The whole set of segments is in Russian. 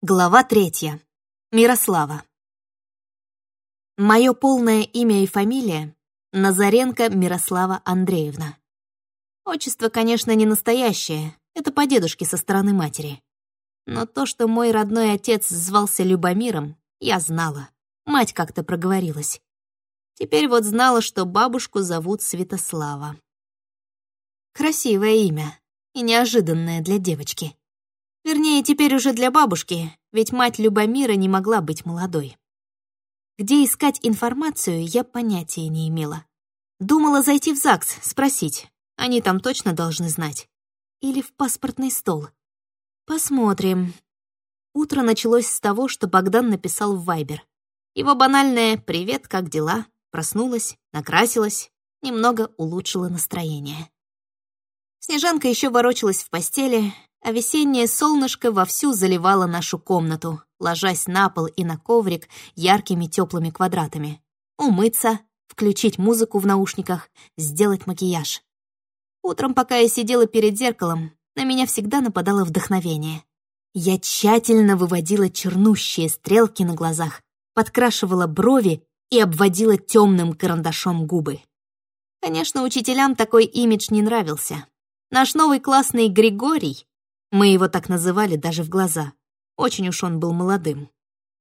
Глава третья. Мирослава. Мое полное имя и фамилия — Назаренко Мирослава Андреевна. Отчество, конечно, не настоящее, это по дедушке со стороны матери. Но то, что мой родной отец звался Любомиром, я знала. Мать как-то проговорилась. Теперь вот знала, что бабушку зовут Святослава. Красивое имя и неожиданное для девочки. Вернее, теперь уже для бабушки, ведь мать Любомира не могла быть молодой. Где искать информацию, я понятия не имела. Думала зайти в ЗАГС, спросить. Они там точно должны знать. Или в паспортный стол. Посмотрим. Утро началось с того, что Богдан написал в Вайбер. Его банальное «Привет, как дела?» Проснулась, накрасилась, немного улучшила настроение. Снежанка еще ворочалась в постели, а весеннее солнышко вовсю заливало нашу комнату, ложась на пол и на коврик яркими теплыми квадратами. Умыться, включить музыку в наушниках, сделать макияж. Утром, пока я сидела перед зеркалом, на меня всегда нападало вдохновение. Я тщательно выводила чернущие стрелки на глазах, подкрашивала брови и обводила темным карандашом губы. Конечно, учителям такой имидж не нравился. Наш новый классный Григорий мы его так называли даже в глаза. Очень уж он был молодым.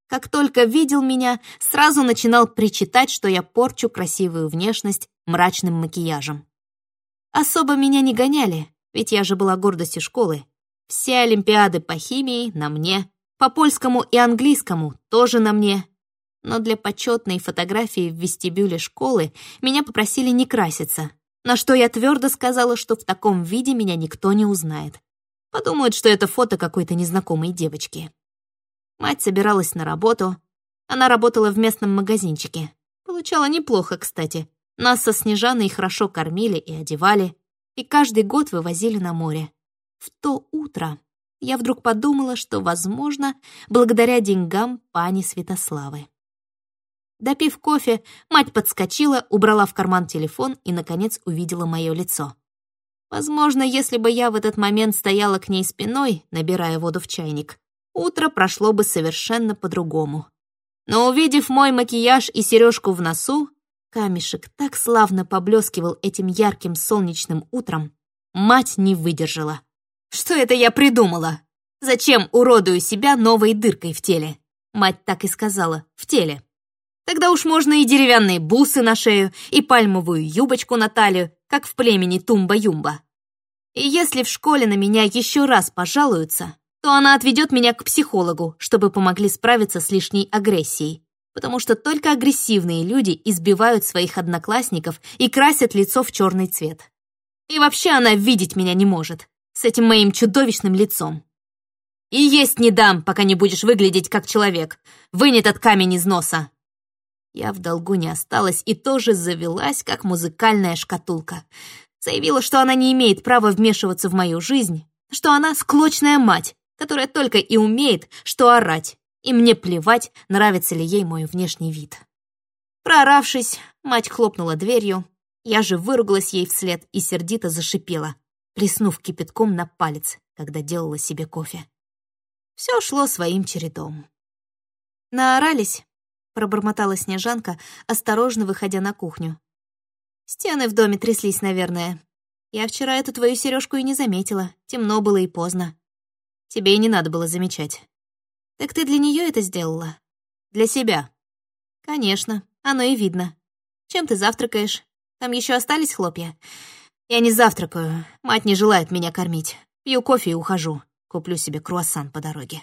Как только видел меня, сразу начинал причитать, что я порчу красивую внешность мрачным макияжем. Особо меня не гоняли, ведь я же была гордостью школы. Все олимпиады по химии на мне, по польскому и английскому тоже на мне. Но для почетной фотографии в вестибюле школы меня попросили не краситься, на что я твердо сказала, что в таком виде меня никто не узнает. Подумают, что это фото какой-то незнакомой девочки. Мать собиралась на работу. Она работала в местном магазинчике. Получала неплохо, кстати. Нас со Снежаной хорошо кормили и одевали. И каждый год вывозили на море. В то утро я вдруг подумала, что, возможно, благодаря деньгам пани Святославы. Допив кофе, мать подскочила, убрала в карман телефон и, наконец, увидела мое лицо. Возможно, если бы я в этот момент стояла к ней спиной, набирая воду в чайник, утро прошло бы совершенно по-другому. Но увидев мой макияж и сережку в носу, камешек так славно поблескивал этим ярким солнечным утром, мать не выдержала. Что это я придумала? Зачем уродую себя новой дыркой в теле? Мать так и сказала, в теле. Тогда уж можно и деревянные бусы на шею, и пальмовую юбочку на талию, как в племени Тумба-Юмба. И если в школе на меня еще раз пожалуются, то она отведет меня к психологу, чтобы помогли справиться с лишней агрессией. Потому что только агрессивные люди избивают своих одноклассников и красят лицо в черный цвет. И вообще она видеть меня не может с этим моим чудовищным лицом. И есть не дам, пока не будешь выглядеть как человек. Вынь этот камень из носа. Я в долгу не осталась и тоже завелась, как музыкальная шкатулка. Заявила, что она не имеет права вмешиваться в мою жизнь, что она склочная мать, которая только и умеет, что орать, и мне плевать, нравится ли ей мой внешний вид. Прооравшись, мать хлопнула дверью, я же выругалась ей вслед и сердито зашипела, плеснув кипятком на палец, когда делала себе кофе. Все шло своим чередом. Наорались, пробормотала Снежанка, осторожно выходя на кухню. «Стены в доме тряслись, наверное. Я вчера эту твою сережку и не заметила. Темно было и поздно. Тебе и не надо было замечать. Так ты для нее это сделала? Для себя? Конечно, оно и видно. Чем ты завтракаешь? Там еще остались хлопья? Я не завтракаю. Мать не желает меня кормить. Пью кофе и ухожу. Куплю себе круассан по дороге.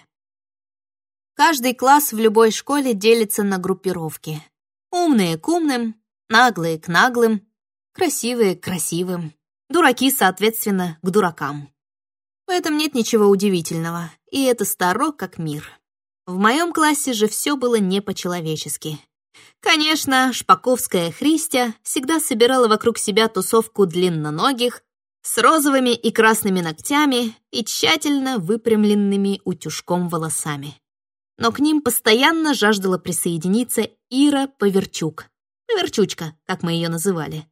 Каждый класс в любой школе делится на группировки. Умные к умным, наглые к наглым, красивые к красивым, дураки, соответственно, к дуракам. В этом нет ничего удивительного, и это старо как мир. В моем классе же все было не по-человечески. Конечно, шпаковская Христя всегда собирала вокруг себя тусовку длинноногих, с розовыми и красными ногтями и тщательно выпрямленными утюжком волосами но к ним постоянно жаждала присоединиться Ира Поверчук. Поверчучка, как мы ее называли.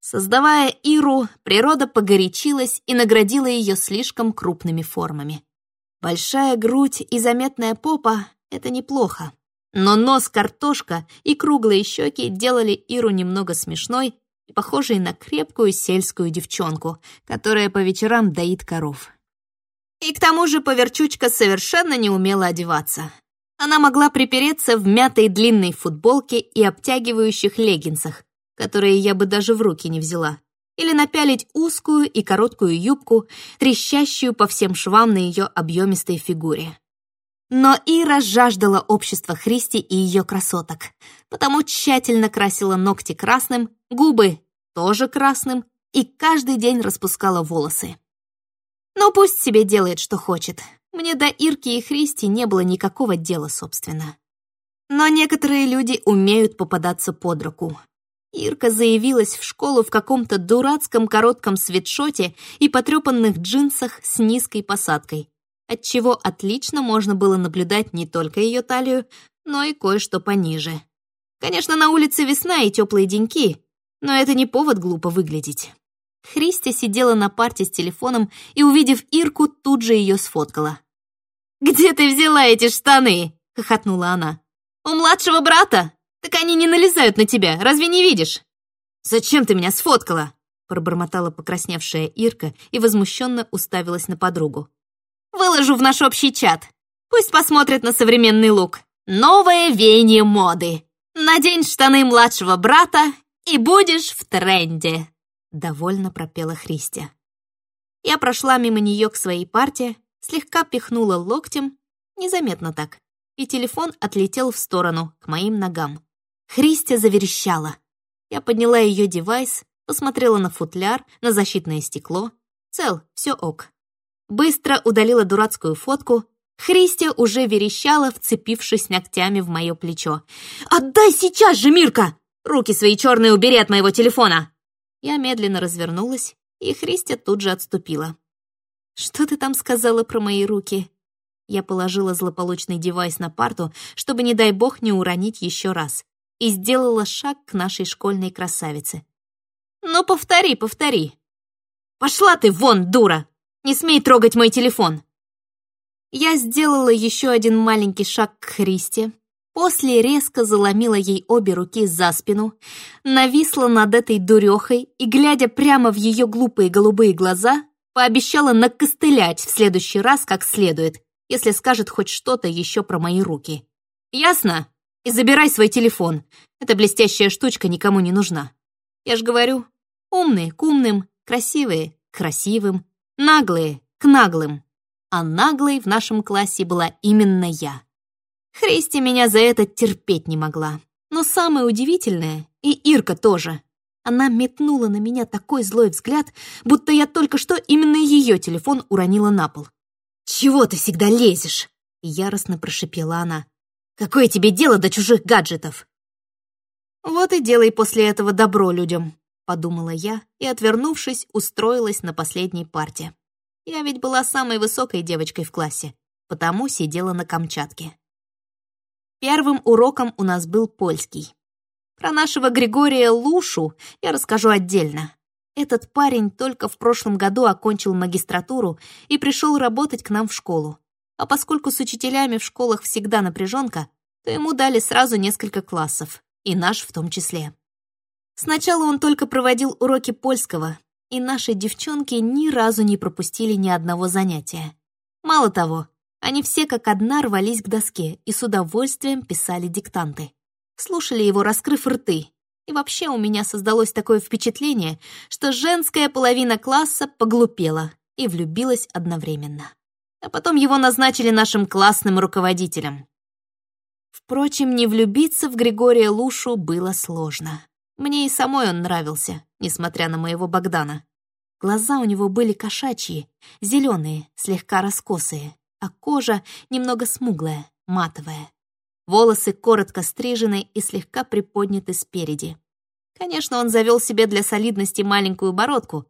Создавая Иру, природа погорячилась и наградила ее слишком крупными формами. Большая грудь и заметная попа — это неплохо. Но нос картошка и круглые щеки делали Иру немного смешной и похожей на крепкую сельскую девчонку, которая по вечерам доит коров. И к тому же Поверчучка совершенно не умела одеваться. Она могла припереться в мятой длинной футболке и обтягивающих леггинсах, которые я бы даже в руки не взяла, или напялить узкую и короткую юбку, трещащую по всем швам на ее объемистой фигуре. Но Ира жаждала общества Христи и ее красоток, потому тщательно красила ногти красным, губы тоже красным и каждый день распускала волосы. Но пусть себе делает, что хочет. Мне до Ирки и Христи не было никакого дела, собственно. Но некоторые люди умеют попадаться под руку. Ирка заявилась в школу в каком-то дурацком коротком свитшоте и потрепанных джинсах с низкой посадкой, отчего отлично можно было наблюдать не только ее талию, но и кое-что пониже. Конечно, на улице весна и теплые деньки, но это не повод глупо выглядеть. Христя сидела на парте с телефоном и, увидев Ирку, тут же ее сфоткала. «Где ты взяла эти штаны?» — хохотнула она. «У младшего брата? Так они не налезают на тебя, разве не видишь?» «Зачем ты меня сфоткала?» — пробормотала покрасневшая Ирка и возмущенно уставилась на подругу. «Выложу в наш общий чат. Пусть посмотрят на современный лук. Новое веяние моды. Надень штаны младшего брата и будешь в тренде!» Довольно пропела Христи. Я прошла мимо нее к своей парте, слегка пихнула локтем, незаметно так, и телефон отлетел в сторону, к моим ногам. Христя заверещала. Я подняла ее девайс, посмотрела на футляр, на защитное стекло. Цел, все ок. Быстро удалила дурацкую фотку. Христя уже верещала, вцепившись ногтями в мое плечо. «Отдай сейчас же, Мирка! Руки свои черные убери от моего телефона!» Я медленно развернулась, и Христя тут же отступила. «Что ты там сказала про мои руки?» Я положила злополучный девайс на парту, чтобы, не дай бог, не уронить еще раз, и сделала шаг к нашей школьной красавице. «Ну, повтори, повтори!» «Пошла ты вон, дура! Не смей трогать мой телефон!» Я сделала еще один маленький шаг к Христе, После резко заломила ей обе руки за спину, нависла над этой дурехой и, глядя прямо в ее глупые голубые глаза, пообещала накостылять в следующий раз как следует, если скажет хоть что-то еще про мои руки. «Ясно? И забирай свой телефон. Эта блестящая штучка никому не нужна. Я ж говорю, умные к умным, красивые к красивым, наглые к наглым. А наглой в нашем классе была именно я. Христи меня за это терпеть не могла. Но самое удивительное, и Ирка тоже, она метнула на меня такой злой взгляд, будто я только что именно ее телефон уронила на пол. «Чего ты всегда лезешь?» — яростно прошипела она. «Какое тебе дело до чужих гаджетов?» «Вот и делай после этого добро людям», — подумала я и, отвернувшись, устроилась на последней парте. Я ведь была самой высокой девочкой в классе, потому сидела на Камчатке. Первым уроком у нас был польский. Про нашего Григория Лушу я расскажу отдельно. Этот парень только в прошлом году окончил магистратуру и пришел работать к нам в школу. А поскольку с учителями в школах всегда напряженка, то ему дали сразу несколько классов, и наш в том числе. Сначала он только проводил уроки польского, и наши девчонки ни разу не пропустили ни одного занятия. Мало того, они все как одна рвались к доске и с удовольствием писали диктанты. Слушали его, раскрыв рты. И вообще у меня создалось такое впечатление, что женская половина класса поглупела и влюбилась одновременно. А потом его назначили нашим классным руководителем. Впрочем, не влюбиться в Григория Лушу было сложно. Мне и самой он нравился, несмотря на моего Богдана. Глаза у него были кошачьи, зеленые, слегка раскосые а кожа немного смуглая, матовая. Волосы коротко стрижены и слегка приподняты спереди. Конечно, он завел себе для солидности маленькую бородку.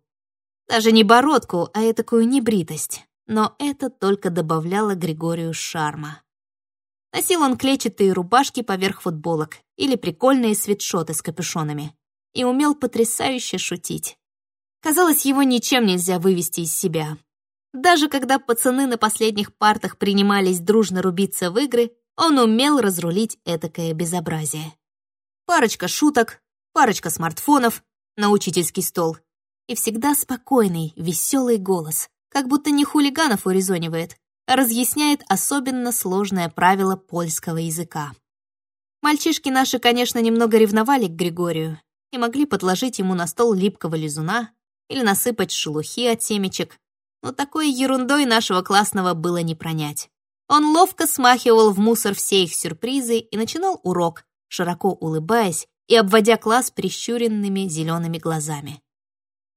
Даже не бородку, а этакую небритость. Но это только добавляло Григорию шарма. Носил он клетчатые рубашки поверх футболок или прикольные свитшоты с капюшонами. И умел потрясающе шутить. Казалось, его ничем нельзя вывести из себя. Даже когда пацаны на последних партах принимались дружно рубиться в игры, он умел разрулить этакое безобразие. Парочка шуток, парочка смартфонов на учительский стол и всегда спокойный, веселый голос, как будто не хулиганов урезонивает, а разъясняет особенно сложное правило польского языка. Мальчишки наши, конечно, немного ревновали к Григорию и могли подложить ему на стол липкого лизуна или насыпать шелухи от семечек, но такой ерундой нашего классного было не пронять. Он ловко смахивал в мусор все их сюрпризы и начинал урок, широко улыбаясь и обводя класс прищуренными зелеными глазами.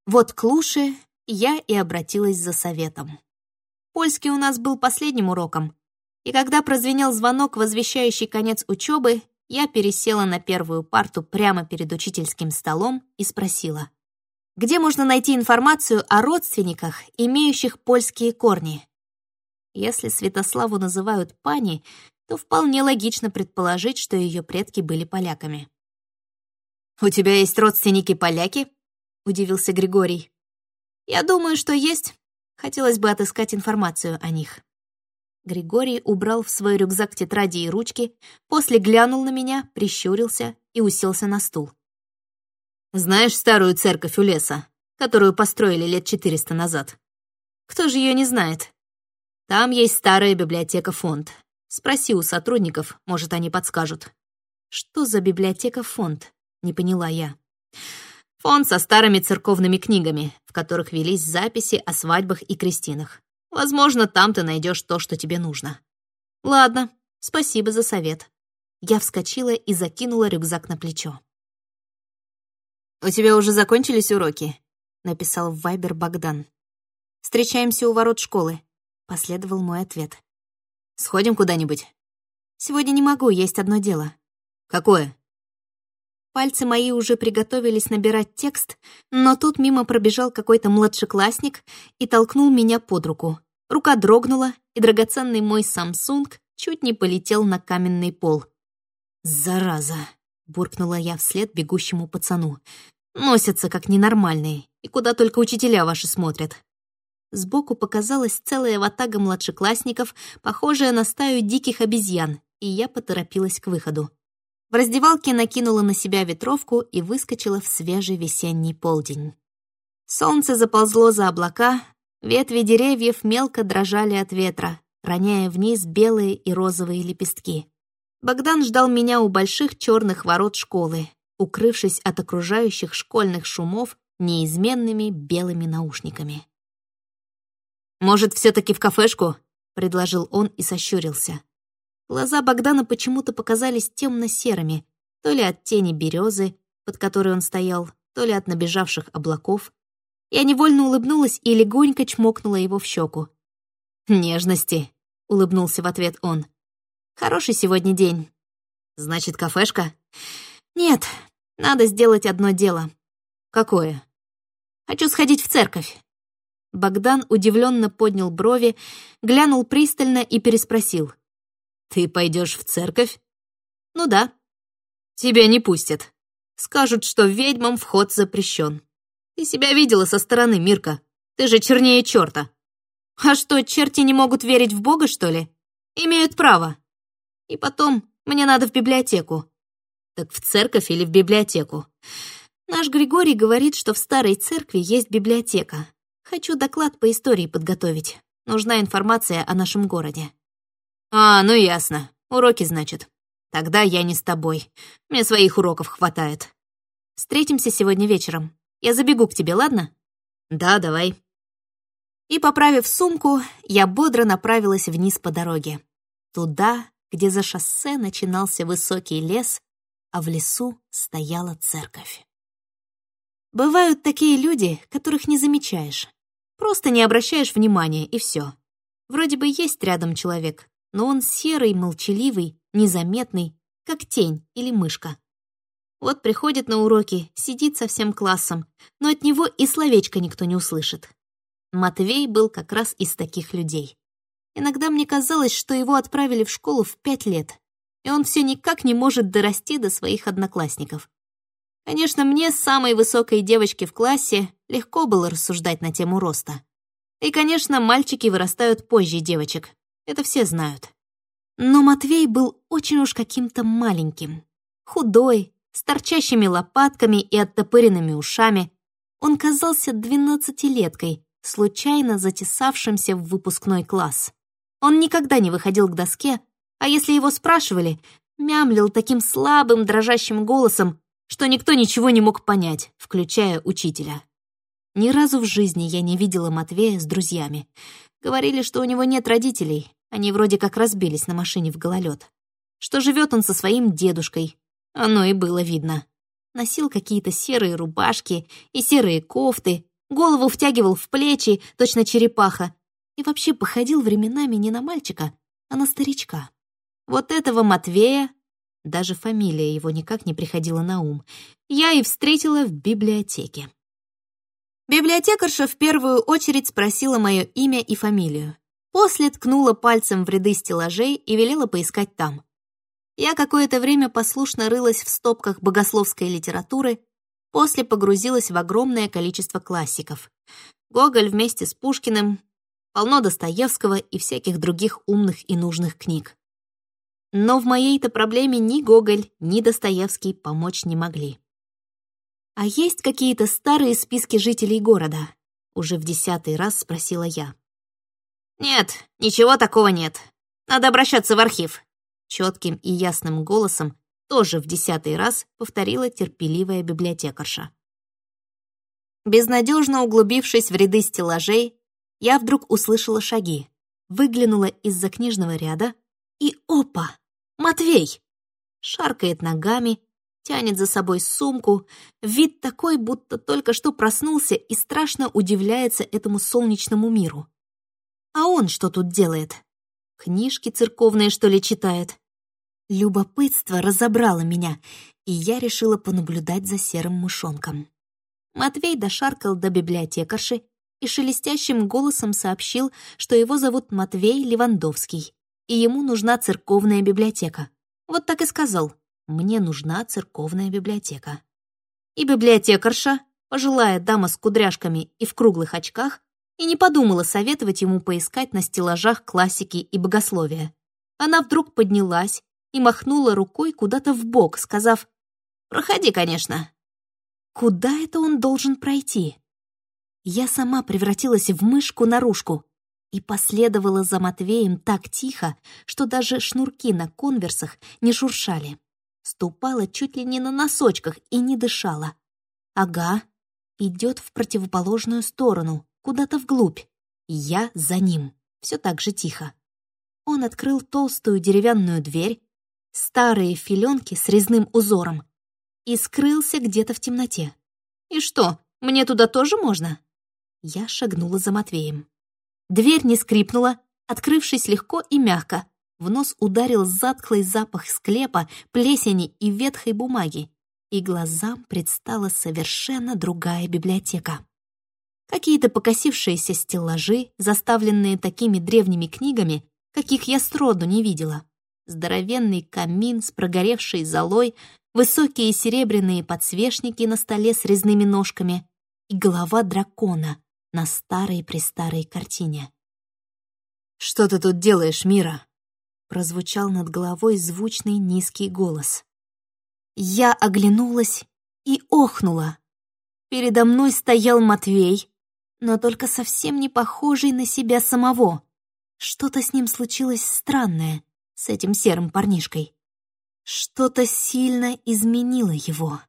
Вот к Луше я и обратилась за советом. Польский у нас был последним уроком, и когда прозвенел звонок, возвещающий конец учебы, я пересела на первую парту прямо перед учительским столом и спросила, где можно найти информацию о родственниках, имеющих польские корни. Если Святославу называют пани, то вполне логично предположить, что ее предки были поляками. «У тебя есть родственники-поляки?» — удивился Григорий. «Я думаю, что есть. Хотелось бы отыскать информацию о них». Григорий убрал в свой рюкзак тетради и ручки, после глянул на меня, прищурился и уселся на стул. Знаешь старую церковь у леса, которую построили лет 400 назад? Кто же ее не знает? Там есть старая библиотека-фонд. Спроси у сотрудников, может, они подскажут. Что за библиотека-фонд? Не поняла я. Фонд со старыми церковными книгами, в которых велись записи о свадьбах и крестинах. Возможно, там ты найдешь то, что тебе нужно. Ладно, спасибо за совет. Я вскочила и закинула рюкзак на плечо. «У тебя уже закончились уроки?» — написал в Вайбер Богдан. «Встречаемся у ворот школы», — последовал мой ответ. «Сходим куда-нибудь?» «Сегодня не могу, есть одно дело». «Какое?» Пальцы мои уже приготовились набирать текст, но тут мимо пробежал какой-то младшеклассник и толкнул меня под руку. Рука дрогнула, и драгоценный мой Samsung чуть не полетел на каменный пол. «Зараза!» Буркнула я вслед бегущему пацану. «Носятся как ненормальные, и куда только учителя ваши смотрят». Сбоку показалась целая ватага младшеклассников, похожая на стаю диких обезьян, и я поторопилась к выходу. В раздевалке накинула на себя ветровку и выскочила в свежий весенний полдень. Солнце заползло за облака, ветви деревьев мелко дрожали от ветра, роняя вниз белые и розовые лепестки. Богдан ждал меня у больших черных ворот школы, укрывшись от окружающих школьных шумов неизменными белыми наушниками. «Может, все-таки в кафешку?» — предложил он и сощурился. Глаза Богдана почему-то показались темно-серыми, то ли от тени березы, под которой он стоял, то ли от набежавших облаков. Я невольно улыбнулась и легонько чмокнула его в щеку. «Нежности», — улыбнулся в ответ он. Хороший сегодня день. Значит, кафешка? Нет, надо сделать одно дело. Какое? Хочу сходить в церковь. Богдан удивленно поднял брови, глянул пристально и переспросил. «Ты пойдешь в церковь?» «Ну да». «Тебя не пустят. Скажут, что ведьмам вход запрещен. Ты себя видела со стороны, Мирка. Ты же чернее черта. А что, черти не могут верить в Бога, что ли? Имеют право. И потом, мне надо в библиотеку. Так в церковь или в библиотеку? Наш Григорий говорит, что в старой церкви есть библиотека. Хочу доклад по истории подготовить. Нужна информация о нашем городе. А, ну ясно. Уроки, значит. Тогда я не с тобой. Мне своих уроков хватает. Встретимся сегодня вечером. Я забегу к тебе, ладно? Да, давай. И, поправив сумку, я бодро направилась вниз по дороге. Туда, где за шоссе начинался высокий лес, а в лесу стояла церковь. Бывают такие люди, которых не замечаешь. Просто не обращаешь внимания, и все. Вроде бы есть рядом человек, но он серый, молчаливый, незаметный, как тень или мышка. Вот приходит на уроки, сидит со всем классом, но от него и словечко никто не услышит. Матвей был как раз из таких людей. Иногда мне казалось, что его отправили в школу в пять лет, и он все никак не может дорасти до своих одноклассников. Конечно, мне, самой высокой девочке в классе, легко было рассуждать на тему роста. И, конечно, мальчики вырастают позже девочек. Это все знают. Но Матвей был очень уж каким-то маленьким. Худой, с торчащими лопатками и оттопыренными ушами. Он казался двенадцатилеткой, случайно затесавшимся в выпускной класс. Он никогда не выходил к доске, а если его спрашивали, мямлил таким слабым, дрожащим голосом, что никто ничего не мог понять, включая учителя. Ни разу в жизни я не видела Матвея с друзьями. Говорили, что у него нет родителей, они вроде как разбились на машине в гололед. Что живет он со своим дедушкой. Оно и было видно. Носил какие-то серые рубашки и серые кофты, голову втягивал в плечи, точно черепаха, и вообще походил временами не на мальчика, а на старичка. Вот этого Матвея, даже фамилия его никак не приходила на ум, я и встретила в библиотеке. Библиотекарша в первую очередь спросила мое имя и фамилию. После ткнула пальцем в ряды стеллажей и велела поискать там. Я какое-то время послушно рылась в стопках богословской литературы, после погрузилась в огромное количество классиков. Гоголь вместе с Пушкиным, полно Достоевского и всяких других умных и нужных книг. Но в моей-то проблеме ни Гоголь, ни Достоевский помочь не могли. «А есть какие-то старые списки жителей города?» Уже в десятый раз спросила я. «Нет, ничего такого нет. Надо обращаться в архив». Четким и ясным голосом тоже в десятый раз повторила терпеливая библиотекарша. Безнадежно углубившись в ряды стеллажей, я вдруг услышала шаги, выглянула из-за книжного ряда и опа! Матвей! Шаркает ногами, тянет за собой сумку, вид такой, будто только что проснулся и страшно удивляется этому солнечному миру. А он что тут делает? Книжки церковные, что ли, читает? Любопытство разобрало меня, и я решила понаблюдать за серым мышонком. Матвей дошаркал до библиотекарши и шелестящим голосом сообщил, что его зовут Матвей Левандовский, и ему нужна церковная библиотека. Вот так и сказал. Мне нужна церковная библиотека. И библиотекарша, пожилая дама с кудряшками и в круглых очках, и не подумала советовать ему поискать на стеллажах классики и богословия. Она вдруг поднялась и махнула рукой куда-то в бок, сказав «Проходи, конечно». Куда это он должен пройти? Я сама превратилась в мышку-нарушку и последовала за Матвеем так тихо, что даже шнурки на конверсах не шуршали ступала чуть ли не на носочках и не дышала. Ага, идет в противоположную сторону, куда-то вглубь. Я за ним, все так же тихо. Он открыл толстую деревянную дверь, старые филенки с резным узором, и скрылся где-то в темноте. «И что, мне туда тоже можно?» Я шагнула за Матвеем. Дверь не скрипнула, открывшись легко и мягко, в нос ударил затхлый запах склепа, плесени и ветхой бумаги, и глазам предстала совершенно другая библиотека. Какие-то покосившиеся стеллажи, заставленные такими древними книгами, каких я сроду не видела. Здоровенный камин с прогоревшей золой, высокие серебряные подсвечники на столе с резными ножками и голова дракона на старой-престарой картине. «Что ты тут делаешь, Мира?» прозвучал над головой звучный низкий голос. Я оглянулась и охнула. Передо мной стоял Матвей, но только совсем не похожий на себя самого. Что-то с ним случилось странное, с этим серым парнишкой. Что-то сильно изменило его.